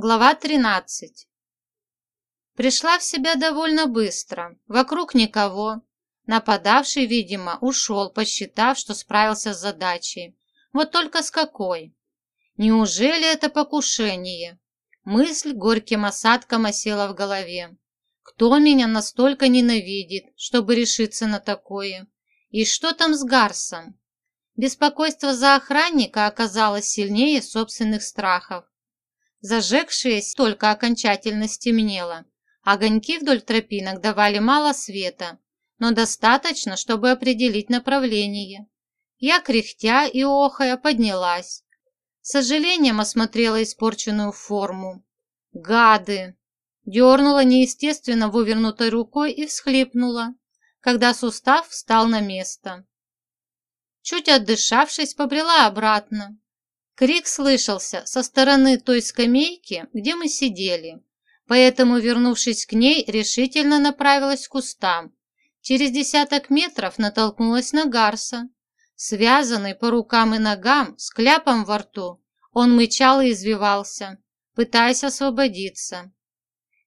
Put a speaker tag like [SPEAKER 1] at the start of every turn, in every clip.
[SPEAKER 1] Глава 13. Пришла в себя довольно быстро. Вокруг никого. Нападавший, видимо, ушел, посчитав, что справился с задачей. Вот только с какой? Неужели это покушение? Мысль горьким осадком осела в голове. Кто меня настолько ненавидит, чтобы решиться на такое? И что там с Гарсом? Беспокойство за охранника оказалось сильнее собственных страхов. Зажегшееся только окончательно стемнело. Огоньки вдоль тропинок давали мало света, но достаточно, чтобы определить направление. Я, кряхтя и охая, поднялась. С сожалением осмотрела испорченную форму. Гады! Дернула неестественно вывернутой рукой и всхлипнула, когда сустав встал на место. Чуть отдышавшись, побрела обратно. Крик слышался со стороны той скамейки, где мы сидели, поэтому, вернувшись к ней, решительно направилась к кустам. Через десяток метров натолкнулась на Гарса. Связанный по рукам и ногам, с кляпом во рту, он мычал и извивался, пытаясь освободиться.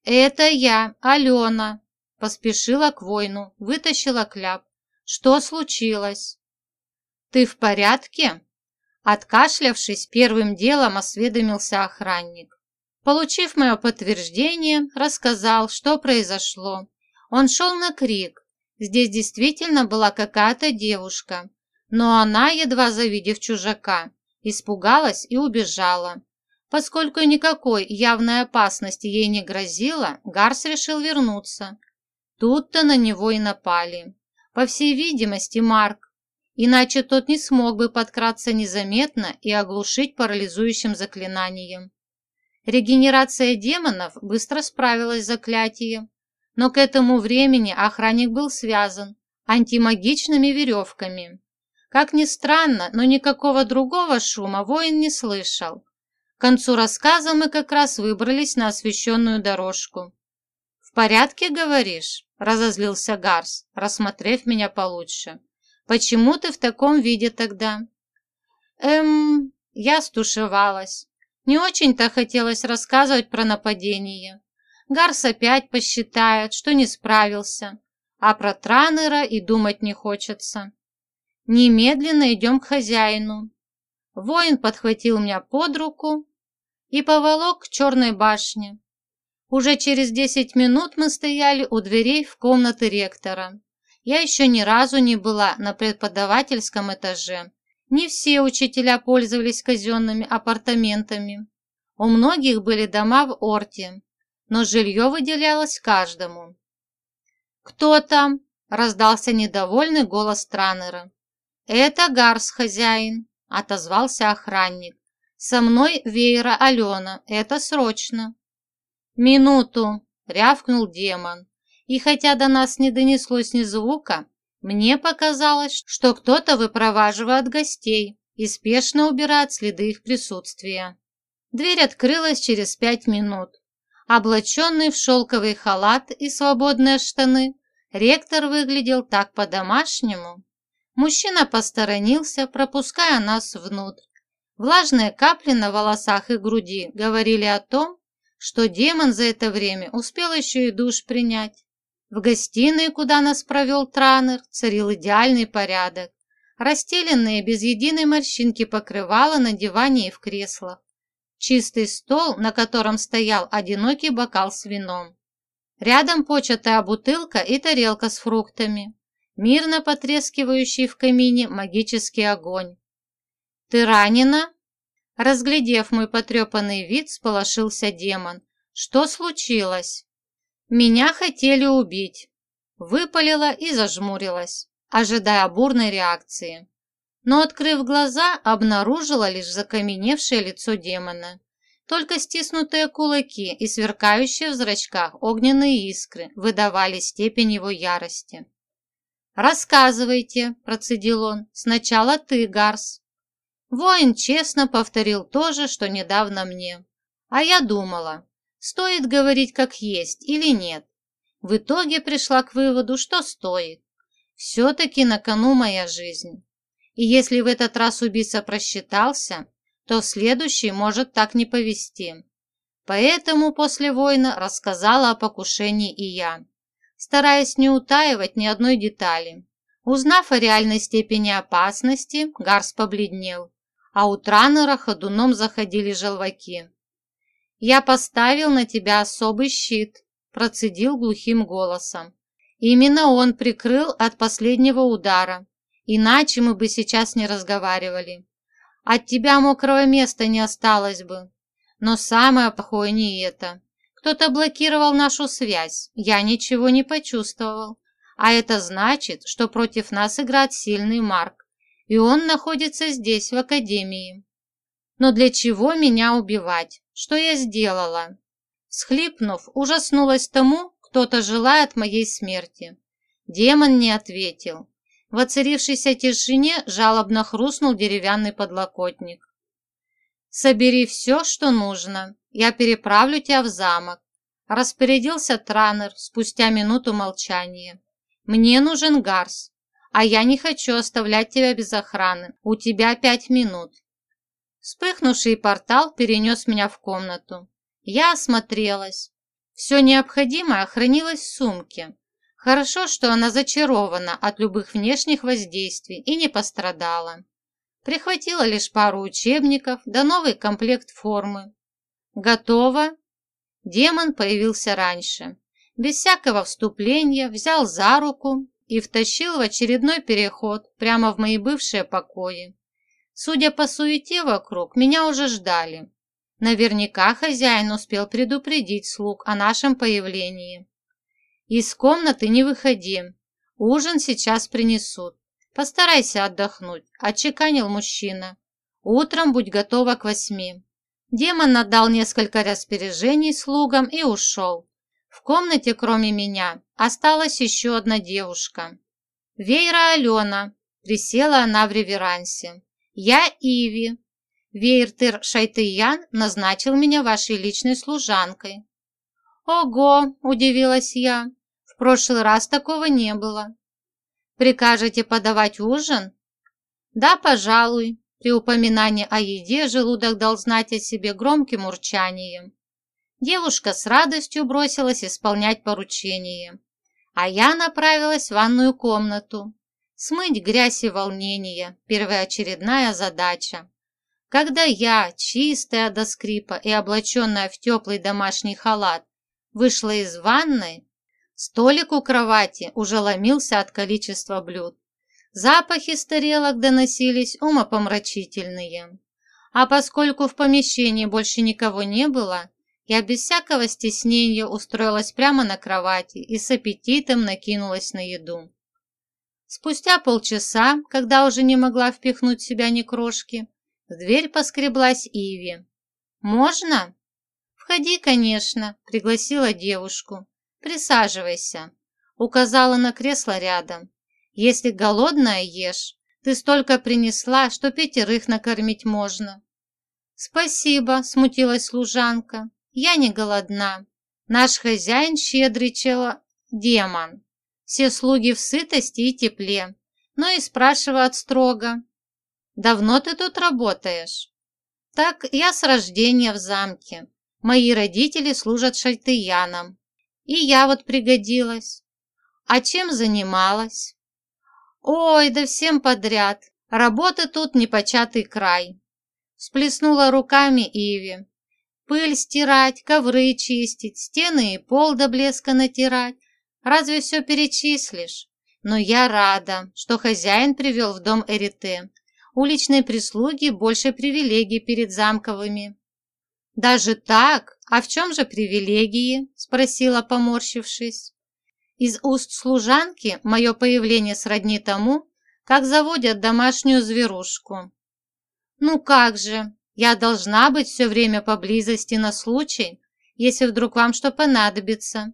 [SPEAKER 1] «Это я, Алена!» Поспешила к воину, вытащила кляп. «Что случилось?» «Ты в порядке?» Откашлявшись, первым делом осведомился охранник. Получив мое подтверждение, рассказал, что произошло. Он шел на крик. Здесь действительно была какая-то девушка, но она, едва завидев чужака, испугалась и убежала. Поскольку никакой явной опасности ей не грозило, Гарс решил вернуться. Тут-то на него и напали. По всей видимости, Марк Иначе тот не смог бы подкраться незаметно и оглушить парализующим заклинанием. Регенерация демонов быстро справилась с заклятием, но к этому времени охранник был связан антимагичными веревками. Как ни странно, но никакого другого шума воин не слышал. К концу рассказа мы как раз выбрались на освещенную дорожку. «В порядке, говоришь?» – разозлился Гарс, рассмотрев меня получше. Почему ты в таком виде тогда?» «Эм...» Я стушевалась. Не очень-то хотелось рассказывать про нападение. Гарс опять посчитает, что не справился, а про Транера и думать не хочется. Немедленно идем к хозяину. Воин подхватил меня под руку и поволок к черной башне. Уже через десять минут мы стояли у дверей в комнаты ректора. Я еще ни разу не была на преподавательском этаже. Не все учителя пользовались казенными апартаментами. У многих были дома в Орте, но жилье выделялось каждому. «Кто там?» – раздался недовольный голос Транера. «Это Гарс, хозяин», – отозвался охранник. «Со мной Вейра Алена, это срочно». «Минуту!» – рявкнул демон и хотя до нас не донеслось ни звука, мне показалось, что кто-то выпроваживает гостей и спешно убирает следы их присутствия. Дверь открылась через пять минут. Облаченный в шелковый халат и свободные штаны, ректор выглядел так по-домашнему. Мужчина посторонился, пропуская нас внутрь. Влажные капли на волосах и груди говорили о том, что демон за это время успел еще и душ принять. В гостиной, куда нас провел Транер, царил идеальный порядок. Расстеленные без единой морщинки покрывала на диване и в креслах. Чистый стол, на котором стоял одинокий бокал с вином. Рядом початая бутылка и тарелка с фруктами. Мирно потрескивающий в камине магический огонь. «Ты ранена?» Разглядев мой потрепанный вид, сполошился демон. «Что случилось?» Меня хотели убить. Выпалила и зажмурилась, ожидая бурной реакции. Но, открыв глаза, обнаружила лишь закаменевшее лицо демона. Только стиснутые кулаки и сверкающие в зрачках огненные искры выдавали степень его ярости. «Рассказывайте», – процедил он, – «сначала ты, Гарс». Воин честно повторил то же, что недавно мне. А я думала, стоит говорить как есть или нет. В итоге пришла к выводу, что стоит. Все-таки на кону моя жизнь. И если в этот раз убийца просчитался, то в следующий может так не повести. Поэтому после войны рассказала о покушении и я, стараясь не утаивать ни одной детали. Узнав о реальной степени опасности, Гарс побледнел, а у Транера ходуном заходили желваки. «Я поставил на тебя особый щит», – процедил глухим голосом. «Именно он прикрыл от последнего удара, иначе мы бы сейчас не разговаривали. От тебя мокрого места не осталось бы. Но самое плохое не это. Кто-то блокировал нашу связь, я ничего не почувствовал. А это значит, что против нас играет сильный Марк, и он находится здесь, в Академии. Но для чего меня убивать? Что я сделала? Схлипнув, ужаснулась тому, кто-то желает моей смерти. Демон не ответил. В оцарившейся тишине жалобно хрустнул деревянный подлокотник. «Собери все, что нужно. Я переправлю тебя в замок», – распорядился Транер спустя минуту молчания. «Мне нужен Гарс, а я не хочу оставлять тебя без охраны. У тебя пять минут». Вспыхнувший портал перенес меня в комнату. Я осмотрелась. Все необходимое хранилось в сумке. Хорошо, что она зачарована от любых внешних воздействий и не пострадала. Прихватила лишь пару учебников да новый комплект формы. Готово? Демон появился раньше. Без всякого вступления взял за руку и втащил в очередной переход прямо в мои бывшие покои. Судя по суете вокруг, меня уже ждали. Наверняка хозяин успел предупредить слуг о нашем появлении. Из комнаты не выходи. Ужин сейчас принесут. Постарайся отдохнуть, отчеканил мужчина. Утром будь готова к восьми. Демон отдал несколько распоряжений слугам и ушел. В комнате, кроме меня, осталась еще одна девушка. Вейра Алена. Присела она в реверансе. Я Иви. Вейртер Шайтыян назначил меня вашей личной служанкой. «Ого!» – удивилась я. «В прошлый раз такого не было». «Прикажете подавать ужин?» «Да, пожалуй». При упоминании о еде желудок дал знать о себе громким урчанием. Девушка с радостью бросилась исполнять поручение, а я направилась в ванную комнату. Смыть грязь и волнение – первоочередная задача. Когда я, чистая до скрипа и облаченная в теплый домашний халат, Вышла из ванной. Столик у кровати уже ломился от количества блюд. Запахи с тарелок доносились умопомрачительные. А поскольку в помещении больше никого не было, я без всякого стеснения устроилась прямо на кровати и с аппетитом накинулась на еду. Спустя полчаса, когда уже не могла впихнуть себя ни крошки, в дверь поскреблась Иви. «Можно?» «Входи, конечно», – пригласила девушку. «Присаживайся», – указала на кресло рядом. «Если голодная ешь, ты столько принесла, что пятерых накормить можно». «Спасибо», – смутилась служанка. «Я не голодна. Наш хозяин щедрый демон. Все слуги в сытости и тепле, но и спрашивают строго. «Давно ты тут работаешь?» «Так я с рождения в замке. Мои родители служат шальтыянам. И я вот пригодилась. А чем занималась? Ой, да всем подряд. Работы тут непочатый край. Сплеснула руками Иви. Пыль стирать, ковры чистить, стены и пол до блеска натирать. Разве все перечислишь? Но я рада, что хозяин привел в дом Эрите. Уличной прислуги больше привилегий перед замковыми. «Даже так? А в чем же привилегии?» – спросила, поморщившись. Из уст служанки мое появление сродни тому, как заводят домашнюю зверушку. «Ну как же, я должна быть все время поблизости на случай, если вдруг вам что понадобится.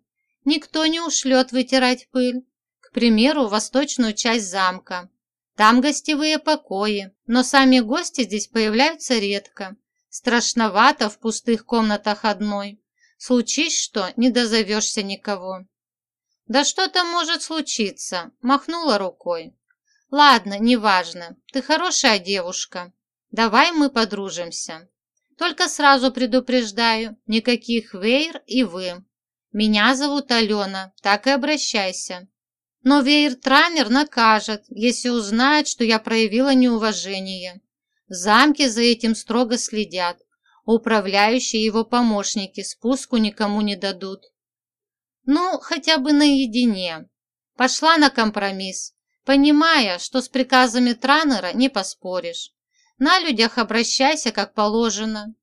[SPEAKER 1] Никто не ушлет вытирать пыль. К примеру, восточную часть замка. Там гостевые покои, но сами гости здесь появляются редко, Страшновато в пустых комнатах одной. Случись что, не дозовешься никого. Да что там может случиться? Махнула рукой. Ладно, неважно. Ты хорошая девушка. Давай мы подружимся. Только сразу предупреждаю, никаких Вейр и вы. Меня зовут Алена, так и обращайся. Но Вейр-трайнер накажет, если узнает, что я проявила неуважение. В замке за этим строго следят. Управляющие его помощники спуску никому не дадут. Ну, хотя бы наедине. Пошла на компромисс, понимая, что с приказами Транера не поспоришь. На людях обращайся как положено.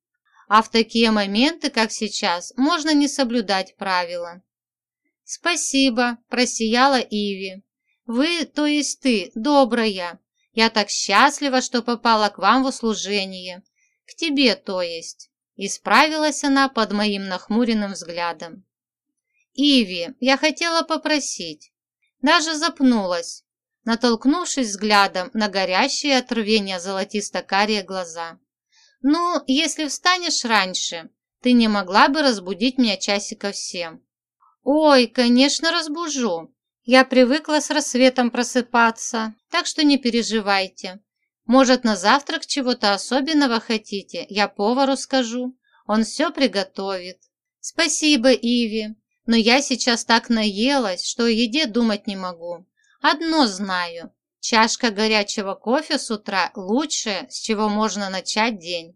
[SPEAKER 1] А в такие моменты, как сейчас, можно не соблюдать правила. «Спасибо», – просияла Иви. «Вы, то есть ты, добрая. Я так счастлива, что попала к вам в услужение. К тебе, то есть». Исправилась она под моим нахмуренным взглядом. «Иви, я хотела попросить». Даже запнулась, натолкнувшись взглядом на горящие от рвения золотисто-карие глаза. «Ну, если встанешь раньше, ты не могла бы разбудить меня часиков семь?» «Ой, конечно, разбужу. Я привыкла с рассветом просыпаться, так что не переживайте. Может, на завтрак чего-то особенного хотите? Я повару скажу. Он все приготовит». «Спасибо, Иви, но я сейчас так наелась, что о еде думать не могу. Одно знаю. Чашка горячего кофе с утра – лучшее, с чего можно начать день.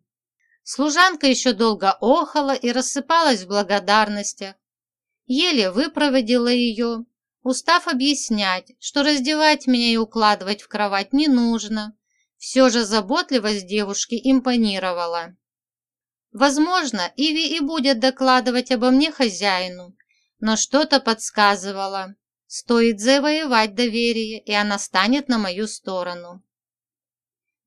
[SPEAKER 1] Служанка еще долго охала и рассыпалась в благодарностях. Еле выпроводила ее, устав объяснять, что раздевать меня и укладывать в кровать не нужно. Все же заботливость девушки импонировала. Возможно, Иви и будет докладывать обо мне хозяину, но что-то подсказывало, Стоит завоевать доверие, и она станет на мою сторону.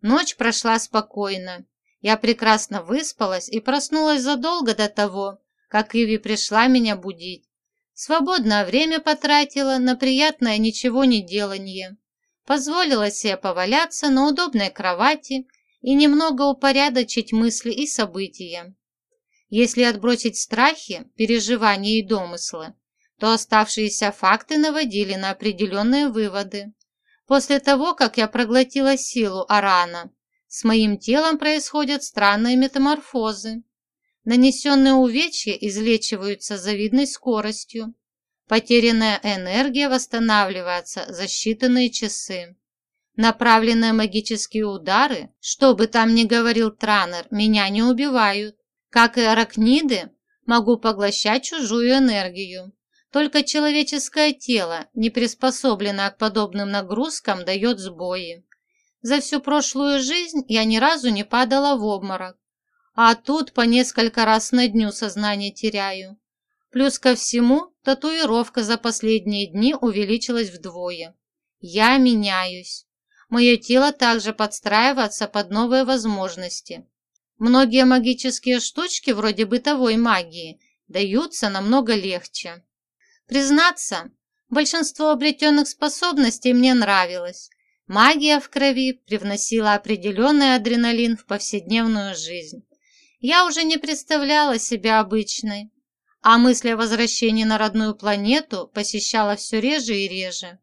[SPEAKER 1] Ночь прошла спокойно. Я прекрасно выспалась и проснулась задолго до того, как Иви пришла меня будить. Свободное время потратила на приятное ничего не делание. Позволила себе поваляться на удобной кровати и немного упорядочить мысли и события. Если отбросить страхи, переживания и домыслы, то оставшиеся факты наводили на определенные выводы. После того, как я проглотила силу Арана, с моим телом происходят странные метаморфозы. Нанесенные увечья излечиваются завидной скоростью. Потерянная энергия восстанавливается за считанные часы. Направленные магические удары, что бы там ни говорил Транер, меня не убивают. Как и аракниды, могу поглощать чужую энергию. Только человеческое тело, не приспособленное к подобным нагрузкам, дает сбои. За всю прошлую жизнь я ни разу не падала в обморок, а тут по несколько раз на дню сознание теряю. Плюс ко всему, татуировка за последние дни увеличилась вдвое. Я меняюсь. Мое тело также подстраивается под новые возможности. Многие магические штучки, вроде бытовой магии, даются намного легче. Признаться, большинство обретенных способностей мне нравилось. Магия в крови привносила определенный адреналин в повседневную жизнь. Я уже не представляла себя обычной, а мысль о возвращении на родную планету посещала все реже и реже.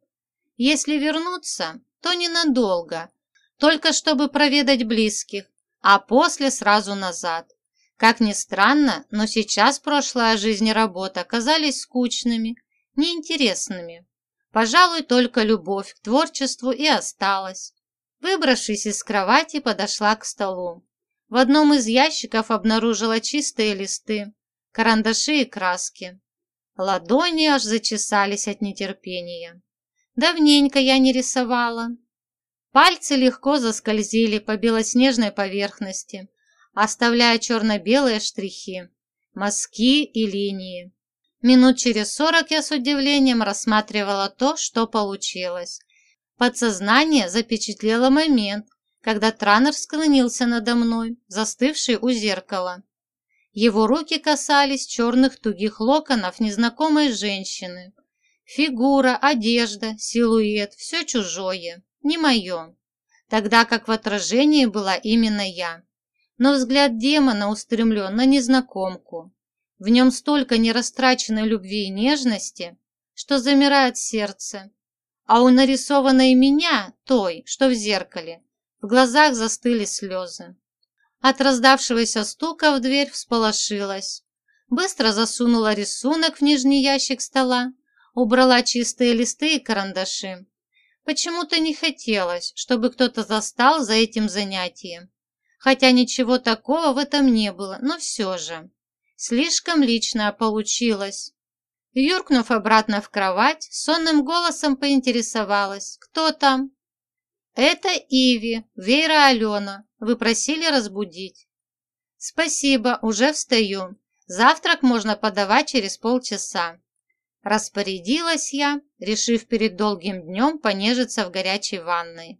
[SPEAKER 1] Если вернуться, то ненадолго, только чтобы проведать близких, а после сразу назад. Как ни странно, но сейчас прошлая жизнь и работа казались скучными, неинтересными. Пожалуй, только любовь к творчеству и осталась. Выбравшись из кровати, подошла к столу. В одном из ящиков обнаружила чистые листы, карандаши и краски. Ладони аж зачесались от нетерпения. Давненько я не рисовала. Пальцы легко заскользили по белоснежной поверхности, оставляя черно-белые штрихи, мазки и линии. Минут через сорок я с удивлением рассматривала то, что получилось. Подсознание запечатлело момент, когда Транер склонился надо мной, застывший у зеркала. Его руки касались черных тугих локонов незнакомой женщины. Фигура, одежда, силуэт – все чужое, не мое. Тогда как в отражении была именно я но взгляд демона устремлен на незнакомку. В нем столько нерастраченной любви и нежности, что замирает сердце. А у нарисованной меня, той, что в зеркале, в глазах застыли слезы. От раздавшегося стука в дверь всполошилась. Быстро засунула рисунок в нижний ящик стола, убрала чистые листы и карандаши. Почему-то не хотелось, чтобы кто-то застал за этим занятием. Хотя ничего такого в этом не было, но все же. Слишком личное получилось. Юркнув обратно в кровать, сонным голосом поинтересовалась. «Кто там?» «Это Иви, Вера Алена. Вы просили разбудить». «Спасибо, уже встаю. Завтрак можно подавать через полчаса». Распорядилась я, решив перед долгим днем понежиться в горячей ванной.